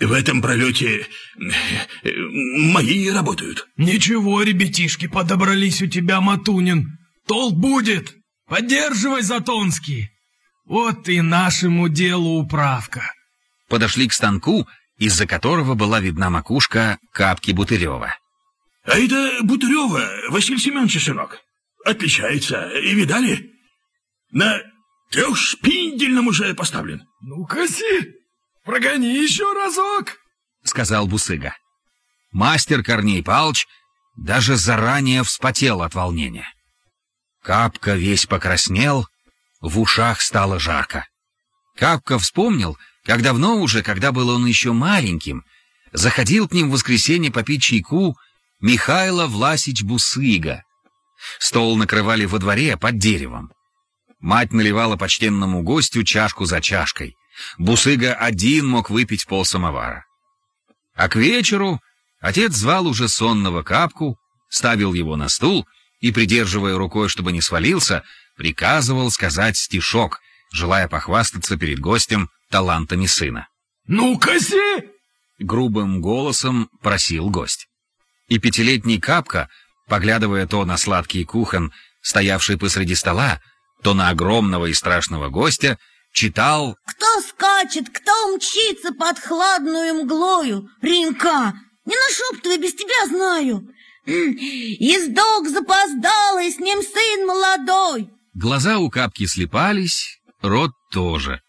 В этом пролете мои работают. Ничего, ребятишки, подобрались у тебя, Матунин. Толк будет. Поддерживай, Затонский. Вот и нашему делу управка. Подошли к станку, из-за которого была видна макушка капки Бутырева. А это Бутырева, Василий Семенович, сынок. Отличается. И видали? На трехшпиндельном уже поставлен. Ну-ка, прогони еще разок, — сказал Бусыга. Мастер Корней Палч даже заранее вспотел от волнения. Капка весь покраснел, в ушах стало жарко. Капка вспомнил, как давно уже, когда был он еще маленьким, заходил к ним в воскресенье попить чайку Михайло Власич Бусыга. Стол накрывали во дворе под деревом. Мать наливала почтенному гостю чашку за чашкой. Бусыга один мог выпить пол самовара. А к вечеру отец звал уже сонного капку, ставил его на стул и, придерживая рукой, чтобы не свалился, приказывал сказать стишок, желая похвастаться перед гостем талантами сына. «Ну-ка, грубым голосом просил гость. И пятилетний Капка, поглядывая то на сладкий кухон, стоявший посреди стола, то на огромного и страшного гостя, читал «Кто скачет, кто мчится под хладную мглою? Ренка, не нашептывай, без тебя знаю. Ездок запоздалый, с ним сын молодой». Глаза у Капки слепались, рот тоже.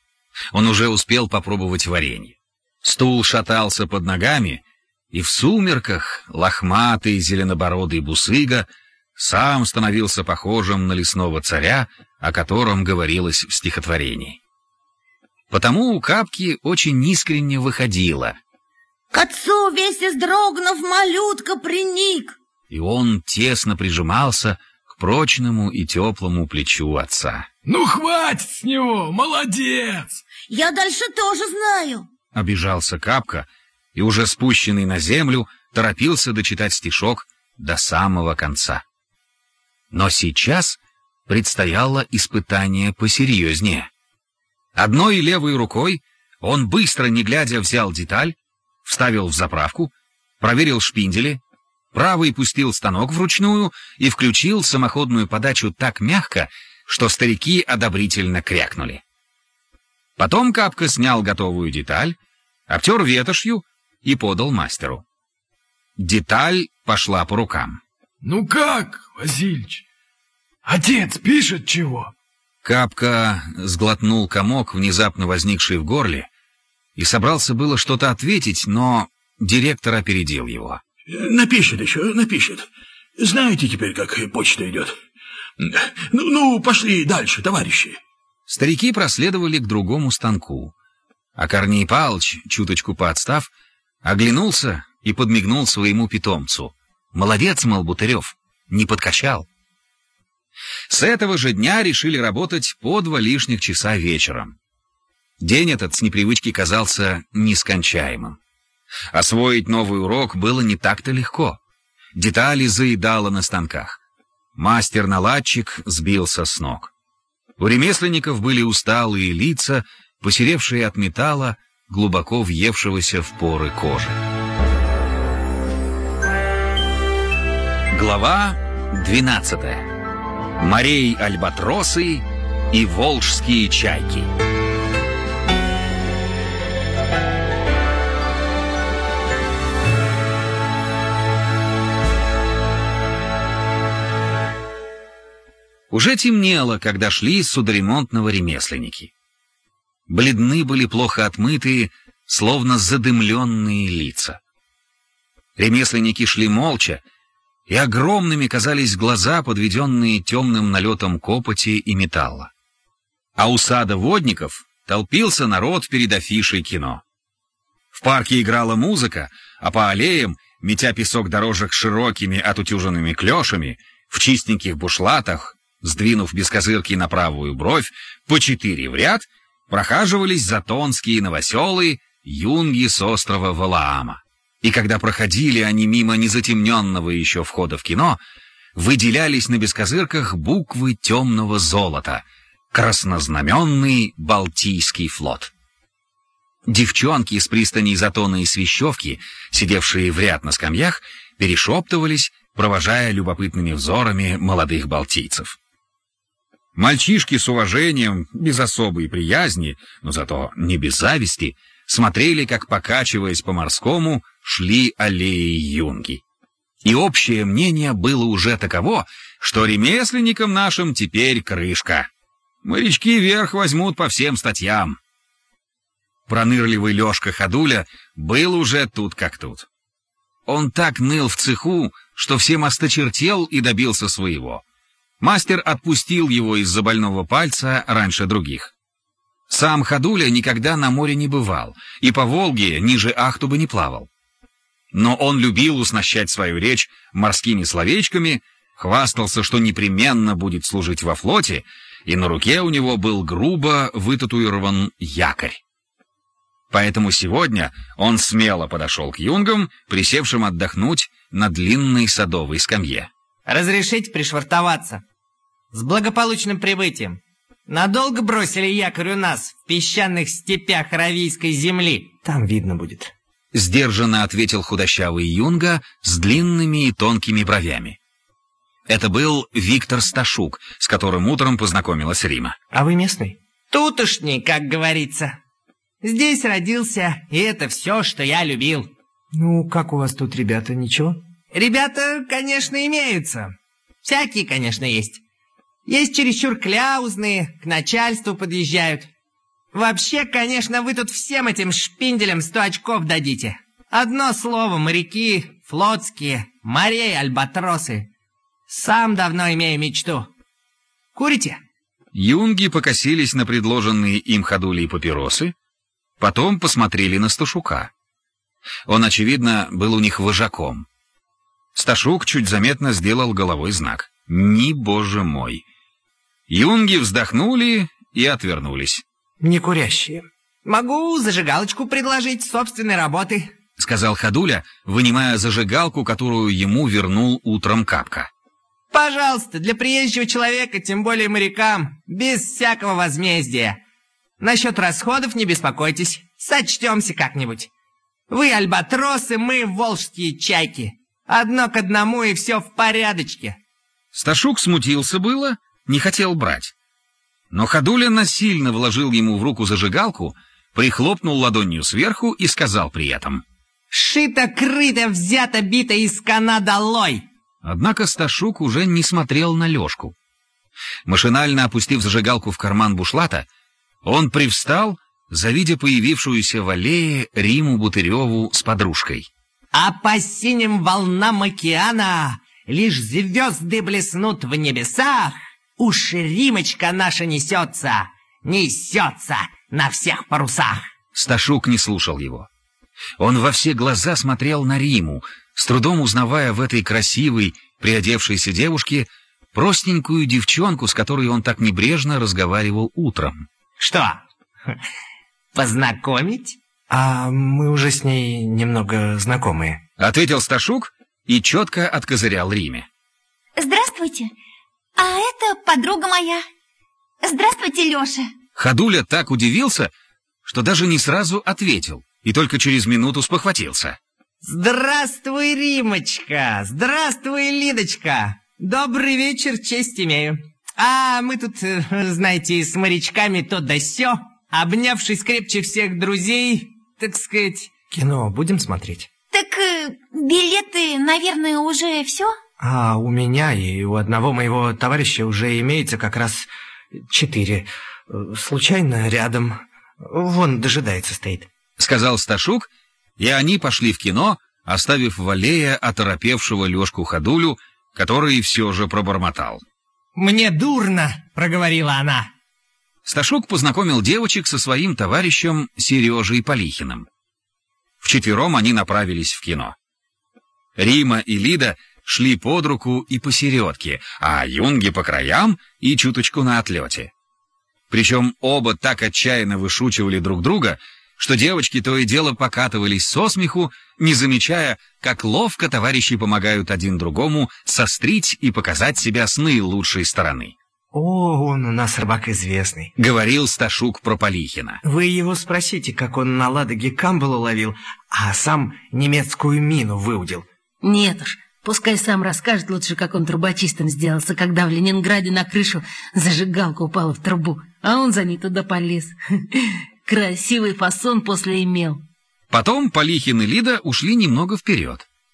Он уже успел попробовать варенье. Стул шатался под ногами, и в сумерках лохматый зеленобородый бусыга сам становился похожим на лесного царя, о котором говорилось в стихотворении. Потому у Капки очень искренне выходило. «К отцу весь издрогнув, малютка приник!» И он тесно прижимался к прочному и теплому плечу отца. «Ну, хватит с него! Молодец!» «Я дальше тоже знаю!» — обижался Капка, и уже спущенный на землю торопился дочитать стишок до самого конца. Но сейчас предстояло испытание посерьезнее. Одной левой рукой он быстро, не глядя, взял деталь, вставил в заправку, проверил шпиндели, правый пустил станок вручную и включил самоходную подачу так мягко, что старики одобрительно крякнули. Потом Капка снял готовую деталь, обтер ветошью и подал мастеру. Деталь пошла по рукам. «Ну как, Васильич, отец пишет чего?» Капка сглотнул комок, внезапно возникший в горле, и собрался было что-то ответить, но директор опередил его. «Напишет еще, напишет. Знаете теперь, как почта идет. Ну, ну пошли дальше, товарищи». Старики проследовали к другому станку, а Корней Палыч, чуточку поотстав, оглянулся и подмигнул своему питомцу. «Молодец, мол, Бутырев, не подкачал». С этого же дня решили работать по два лишних часа вечером. День этот с непривычки казался нескончаемым. Освоить новый урок было не так-то легко. Детали заедало на станках. Мастер-наладчик сбился с ног. У ремесленников были усталые лица, посеревшие от металла, глубоко въевшегося в поры кожи. Глава 12. Морей альбатросы и волжские чайки. Уже темнело, когда шли судоремонтного ремесленники. Бледны были плохо отмытые, словно задымленные лица. Ремесленники шли молча, и огромными казались глаза, подведенные темным налетом копоти и металла. А у сада водников толпился народ перед афишей кино. В парке играла музыка, а по аллеям, метя песок дорожек широкими отутюженными клешами, в чистеньких бушлатах, сдвинув без козырки на правую бровь, по четыре в ряд, прохаживались затонские новоселы, юнги с острова Валаама. И когда проходили они мимо незатемненного еще входа в кино, выделялись на бескозырках буквы темного золота — краснознаменный Балтийский флот. Девчонки из пристани Затона и Свящевки, сидевшие в ряд на скамьях, перешептывались, провожая любопытными взорами молодых балтийцев. Мальчишки с уважением, без особой приязни, но зато не без зависти, смотрели, как, покачиваясь по-морскому, шли аллеи юнги. И общее мнение было уже таково, что ремесленникам нашим теперь крышка. Морячки вверх возьмут по всем статьям. Пронырливый Лёшка Ходуля был уже тут как тут. Он так ныл в цеху, что всем осточертел и добился своего. Мастер отпустил его из-за больного пальца раньше других. Сам Ходуля никогда на море не бывал и по Волге ниже Ахтубы не плавал. Но он любил уснащать свою речь морскими словечками, хвастался, что непременно будет служить во флоте, и на руке у него был грубо вытатуирован якорь. Поэтому сегодня он смело подошел к юнгам, присевшим отдохнуть на длинной садовой скамье. «Разрешите пришвартоваться?» С благополучным прибытием. Надолго бросили якорь у нас в песчаных степях Аравийской земли. Там видно будет. Сдержанно ответил худощавый юнга с длинными и тонкими бровями. Это был Виктор Сташук, с которым утром познакомилась Рима. А вы местный? Тутошний, как говорится. Здесь родился, и это все, что я любил. Ну, как у вас тут ребята, ничего? Ребята, конечно, имеются. Всякие, конечно, есть. Есть чересчур кляузные, к начальству подъезжают. Вообще, конечно, вы тут всем этим шпинделям сто очков дадите. Одно слово, моряки, флотские, морей, альбатросы. Сам давно имею мечту. Курите? Юнги покосились на предложенные им ходули и папиросы, потом посмотрели на Сташука. Он, очевидно, был у них вожаком. Сташук чуть заметно сделал головой знак. «Ни, боже мой!» Юнги вздохнули и отвернулись. Не курящие. Могу зажигалочку предложить собственной работы, сказал Ходуля, вынимая зажигалку, которую ему вернул утром Капка. Пожалуйста, для приезжего человека, тем более морякам, без всякого возмездия. Насчет расходов не беспокойтесь, сочтемся как-нибудь. Вы альбатросы, мы волжские чайки. Одно к одному и все в порядочке. Сташук смутился было, не хотел брать. Но Ходуля насильно вложил ему в руку зажигалку, прихлопнул ладонью сверху и сказал при этом. «Шито, крыто, взято, бито из кана долой!» Однако Сташук уже не смотрел на Лешку. Машинально опустив зажигалку в карман бушлата, он привстал, завидя появившуюся в аллее Риму Бутыреву с подружкой. «А по синим волнам океана лишь звезды блеснут в небесах, Уж Римочка наша несется, несется на всех парусах. Сташук не слушал его. Он во все глаза смотрел на Риму, с трудом узнавая в этой красивой, приодевшейся девушке простенькую девчонку, с которой он так небрежно разговаривал утром. «Что, познакомить?» «А мы уже с ней немного знакомые», — ответил Сташук и четко откозырял Риме. «Здравствуйте, а это подруга моя. Здравствуйте, Леша. Ходуля так удивился, что даже не сразу ответил и только через минуту спохватился. Здравствуй, Римочка! Здравствуй, Лидочка! Добрый вечер, честь имею. А мы тут, э, знаете, с морячками то да сё, обнявшись крепче всех друзей, так сказать... Кино будем смотреть? Так э, билеты, наверное, уже все? А у меня и у одного моего товарища уже имеется как раз четыре. Случайно рядом. Вон дожидается стоит. Сказал Сташук, и они пошли в кино, оставив в аллее оторопевшего Лешку Ходулю, который все же пробормотал. «Мне дурно!» — проговорила она. Сташук познакомил девочек со своим товарищем Сережей Полихиным. Вчетвером они направились в кино. Рима и Лида — шли под руку и посередке, а юнги по краям и чуточку на отлете. Причем оба так отчаянно вышучивали друг друга, что девочки то и дело покатывались со смеху, не замечая, как ловко товарищи помогают один другому сострить и показать себя с наилучшей стороны. О, он у нас рыбак известный. — говорил Сташук про Полихина. Вы его спросите, как он на Ладоге камбалу ловил, а сам немецкую мину выудил. Нет уж, пускай сам расскажет лучше, как он трубочистом сделался, когда в Ленинграде на крышу зажигалка упала в трубу, а он за ней туда полез. Красивый фасон после имел. Потом Полихин и Лида ушли немного вперед.